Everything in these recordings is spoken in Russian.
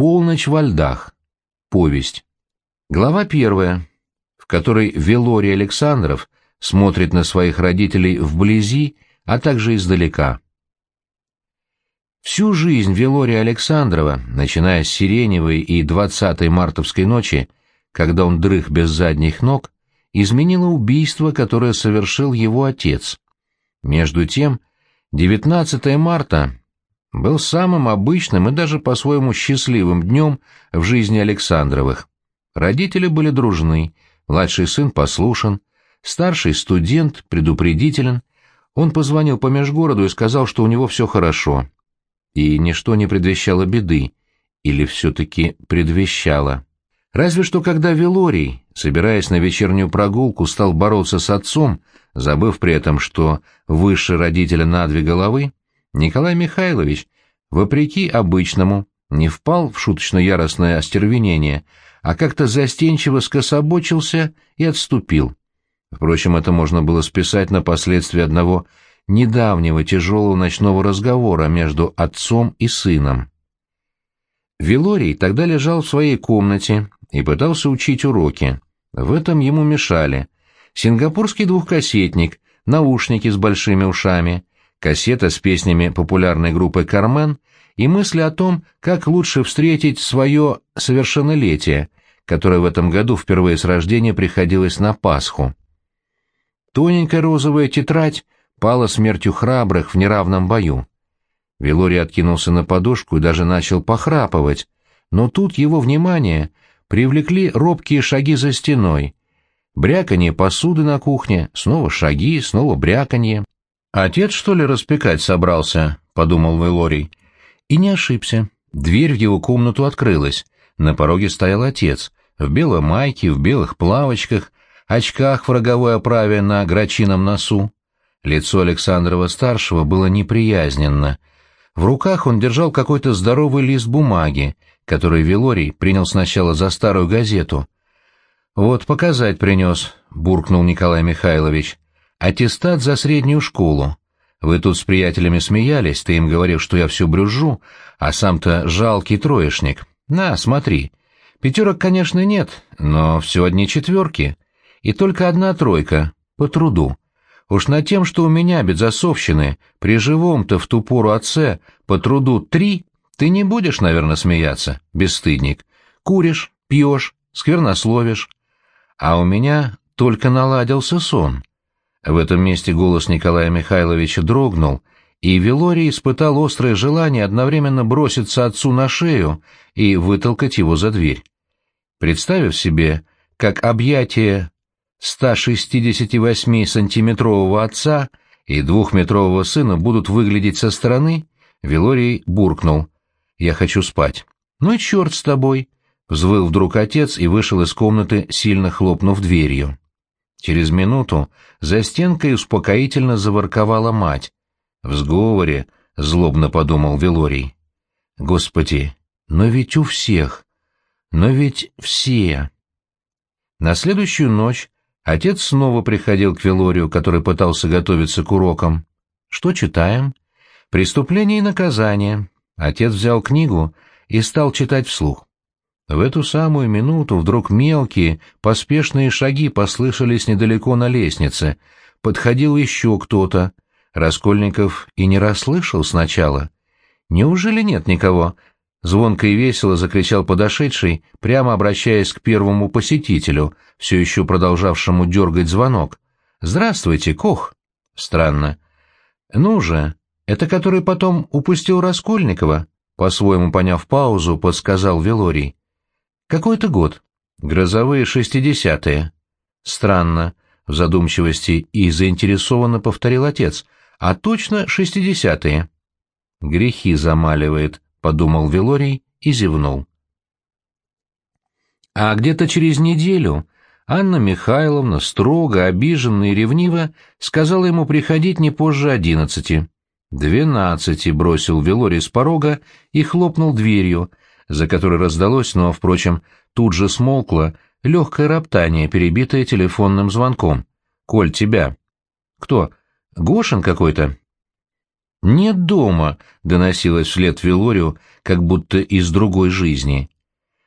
«Полночь во льдах». Повесть. Глава первая, в которой Велорий Александров смотрит на своих родителей вблизи, а также издалека. Всю жизнь Велория Александрова, начиная с Сиреневой и 20-й мартовской ночи, когда он дрых без задних ног, изменило убийство, которое совершил его отец. Между тем, 19 марта был самым обычным и даже по-своему счастливым днем в жизни Александровых. Родители были дружны, младший сын послушен, старший студент предупредителен. Он позвонил по межгороду и сказал, что у него все хорошо. И ничто не предвещало беды, или все-таки предвещало. Разве что когда Велорий, собираясь на вечернюю прогулку, стал бороться с отцом, забыв при этом, что выше родителя на две головы, Николай Михайлович, вопреки обычному, не впал в шуточно-яростное остервенение, а как-то застенчиво скособочился и отступил. Впрочем, это можно было списать на последствия одного недавнего тяжелого ночного разговора между отцом и сыном. Вилорий тогда лежал в своей комнате и пытался учить уроки. В этом ему мешали сингапурский двухкассетник, наушники с большими ушами, кассета с песнями популярной группы «Кармен» и мысли о том, как лучше встретить свое совершеннолетие, которое в этом году впервые с рождения приходилось на Пасху. Тоненькая розовая тетрадь пала смертью храбрых в неравном бою. Вилорий откинулся на подушку и даже начал похрапывать, но тут его внимание привлекли робкие шаги за стеной. Бряканье посуды на кухне, снова шаги, снова бряканье. «Отец, что ли, распекать собрался?» — подумал Вилорий. И не ошибся. Дверь в его комнату открылась. На пороге стоял отец, в белой майке, в белых плавочках, очках в роговой оправе на грачином носу. Лицо Александрова-старшего было неприязненно. В руках он держал какой-то здоровый лист бумаги, который Вилорий принял сначала за старую газету. «Вот показать принес», — буркнул Николай Михайлович. «Аттестат за среднюю школу. Вы тут с приятелями смеялись, ты им говорил, что я все брюжу, а сам-то жалкий троечник. На, смотри. Пятерок, конечно, нет, но все одни четверки и только одна тройка, по труду. Уж над тем, что у меня, безосовщины, при живом-то в ту пору отце, по труду три, ты не будешь, наверное, смеяться, бесстыдник. Куришь, пьешь, сквернословишь. А у меня только наладился сон. В этом месте голос Николая Михайловича дрогнул, и Велорий испытал острое желание одновременно броситься отцу на шею и вытолкать его за дверь. Представив себе, как объятие 168-сантиметрового отца и двухметрового сына будут выглядеть со стороны, Велорий буркнул. «Я хочу спать». «Ну и черт с тобой!» — взвыл вдруг отец и вышел из комнаты, сильно хлопнув дверью. Через минуту за стенкой успокоительно заворковала мать. В сговоре злобно подумал Велорий. «Господи, но ведь у всех, но ведь все...» На следующую ночь Отец снова приходил к Велорию, который пытался готовиться к урокам. Что читаем? Преступление и наказание. Отец взял книгу и стал читать вслух. В эту самую минуту вдруг мелкие, поспешные шаги послышались недалеко на лестнице. Подходил еще кто-то. Раскольников и не расслышал сначала. «Неужели нет никого?» Звонко и весело закричал подошедший, прямо обращаясь к первому посетителю, все еще продолжавшему дергать звонок. «Здравствуйте, Кох!» «Странно». «Ну же, это который потом упустил Раскольникова?» По-своему поняв паузу, подсказал Велорий. «Какой-то год. Грозовые шестидесятые». «Странно», — в задумчивости и заинтересованно повторил отец. «А точно шестидесятые». «Грехи замаливает», — подумал Велорий и зевнул. А где-то через неделю Анна Михайловна, строго, обиженно и ревниво, сказала ему приходить не позже одиннадцати. «Двенадцати», — бросил Велорий с порога и хлопнул дверью, за которой раздалось, но, впрочем, тут же смолкло, легкое роптание, перебитое телефонным звонком. «Коль, тебя». «Кто? Гошин какой-то?» «Нет дома», — доносилось вслед Вилорию, как будто из другой жизни.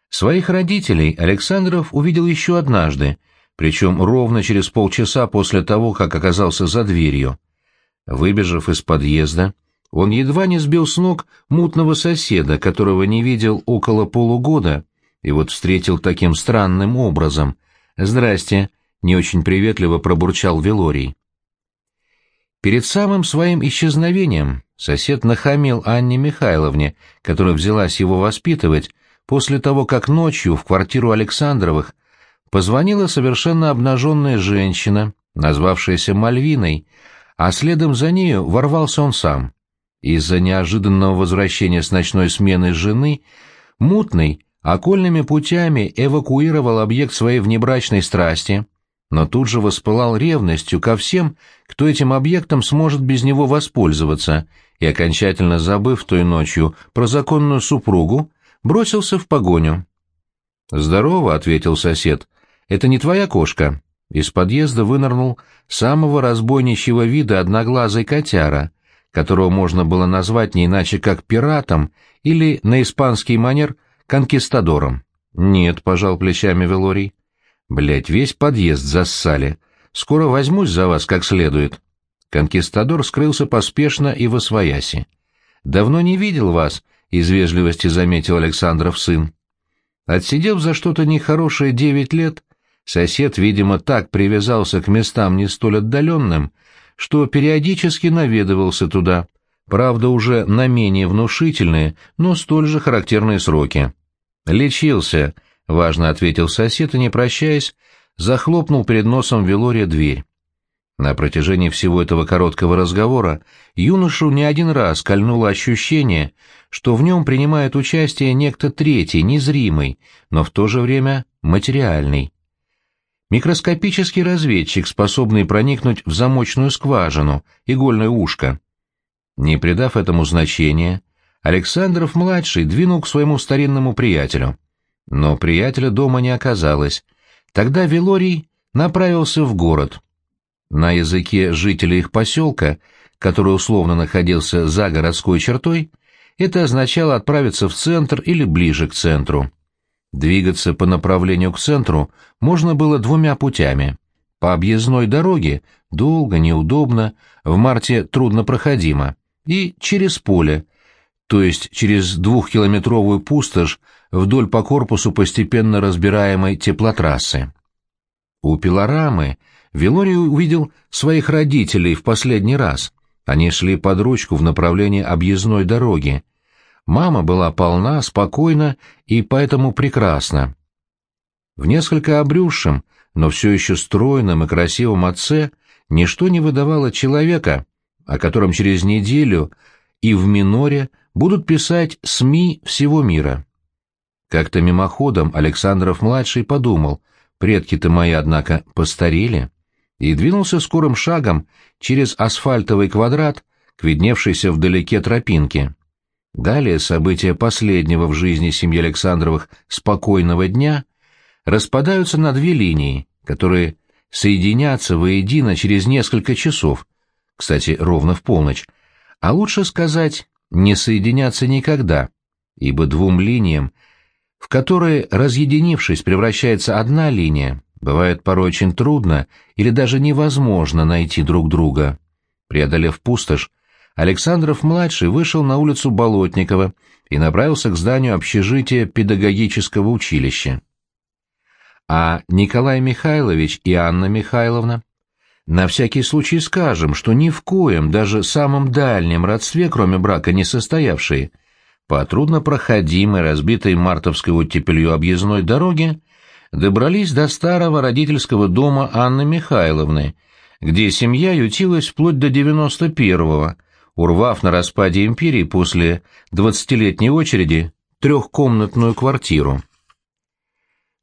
Своих родителей Александров увидел еще однажды, причем ровно через полчаса после того, как оказался за дверью. Выбежав из подъезда, он едва не сбил с ног мутного соседа, которого не видел около полугода, и вот встретил таким странным образом. «Здрасте», — не очень приветливо пробурчал Велорий. Перед самым своим исчезновением сосед нахамил Анне Михайловне, которая взялась его воспитывать, после того, как ночью в квартиру Александровых позвонила совершенно обнаженная женщина, назвавшаяся Мальвиной, а следом за нею ворвался он сам. Из-за неожиданного возвращения с ночной смены жены Мутный окольными путями эвакуировал объект своей внебрачной страсти, но тут же воспылал ревностью ко всем, кто этим объектом сможет без него воспользоваться, и, окончательно забыв той ночью про законную супругу, бросился в погоню. «Здорово», — ответил сосед, — «это не твоя кошка». Из подъезда вынырнул самого разбойничьего вида одноглазый котяра, которого можно было назвать не иначе как пиратом или, на испанский манер, конкистадором. «Нет», — пожал плечами Велорий. «Блядь, весь подъезд зассали. Скоро возьмусь за вас как следует». Конкистадор скрылся поспешно и во свояси. «Давно не видел вас», из вежливости заметил Александров сын. Отсидев за что-то нехорошее девять лет, сосед, видимо, так привязался к местам не столь отдаленным, что периодически наведывался туда, правда, уже на менее внушительные, но столь же характерные сроки. «Лечился», — важно ответил сосед и, не прощаясь, захлопнул перед носом Велория дверь. На протяжении всего этого короткого разговора юношу не один раз кольнуло ощущение, что в нем принимает участие некто третий, незримый, но в то же время материальный. Микроскопический разведчик, способный проникнуть в замочную скважину, игольное ушко. Не придав этому значения, Александров-младший двинул к своему старинному приятелю. Но приятеля дома не оказалось. Тогда Велорий направился в город — на языке жителей их поселка, который условно находился за городской чертой, это означало отправиться в центр или ближе к центру. Двигаться по направлению к центру можно было двумя путями. По объездной дороге долго, неудобно, в марте труднопроходимо, и через поле, то есть через двухкилометровую пустошь вдоль по корпусу постепенно разбираемой теплотрассы. У пилорамы Вилорий увидел своих родителей в последний раз. Они шли под ручку в направлении объездной дороги. Мама была полна, спокойна и поэтому прекрасна. В несколько обрюзшем, но все еще стройном и красивом отце ничто не выдавало человека, о котором через неделю и в миноре будут писать СМИ всего мира. Как-то мимоходом Александров-младший подумал, предки-то мои, однако, постарели и двинулся скорым шагом через асфальтовый квадрат к видневшейся вдалеке тропинке. Далее события последнего в жизни семьи Александровых спокойного дня распадаются на две линии, которые соединятся воедино через несколько часов, кстати, ровно в полночь, а лучше сказать, не соединятся никогда, ибо двум линиям, в которые, разъединившись, превращается одна линия, Бывает порой очень трудно или даже невозможно найти друг друга. Преодолев пустошь, Александров-младший вышел на улицу Болотникова и направился к зданию общежития педагогического училища. А Николай Михайлович и Анна Михайловна? На всякий случай скажем, что ни в коем, даже самом дальнем родстве, кроме брака, не состоявшие, по труднопроходимой, разбитой мартовской оттепелью объездной дороге, добрались до старого родительского дома Анны Михайловны, где семья ютилась вплоть до 91-го, урвав на распаде империи после двадцатилетней очереди трехкомнатную квартиру.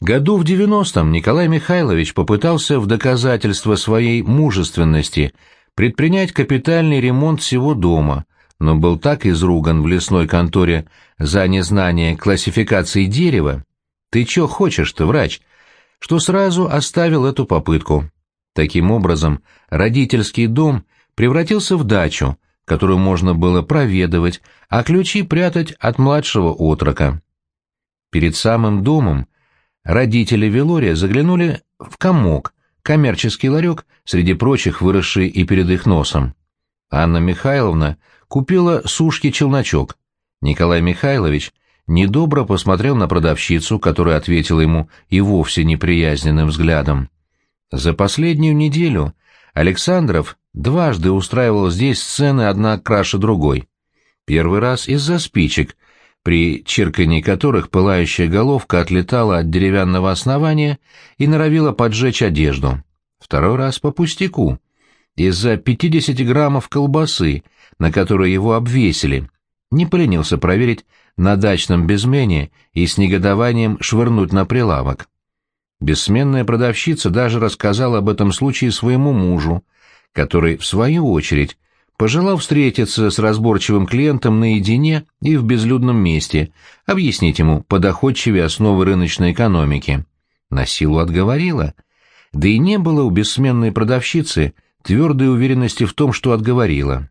Году в девяностом Николай Михайлович попытался в доказательство своей мужественности предпринять капитальный ремонт всего дома, но был так изруган в лесной конторе за незнание классификации дерева, «Ты чё хочешь-то, врач?» что сразу оставил эту попытку. Таким образом, родительский дом превратился в дачу, которую можно было проведывать, а ключи прятать от младшего отрока. Перед самым домом родители Велория заглянули в комок, коммерческий ларек, среди прочих выросший и перед их носом. Анна Михайловна купила сушки-челночок. Николай Михайлович недобро посмотрел на продавщицу, которая ответила ему и вовсе неприязненным взглядом. За последнюю неделю Александров дважды устраивал здесь сцены одна краше другой. Первый раз из-за спичек, при чирканье которых пылающая головка отлетала от деревянного основания и норовила поджечь одежду. Второй раз по пустяку, из-за 50 граммов колбасы, на которую его обвесили. Не поленился проверить на дачном безмене и с негодованием швырнуть на прилавок. Бессменная продавщица даже рассказала об этом случае своему мужу, который, в свою очередь, пожелал встретиться с разборчивым клиентом наедине и в безлюдном месте, объяснить ему подоходчивее основы рыночной экономики. На силу отговорила. Да и не было у бессменной продавщицы твердой уверенности в том, что отговорила.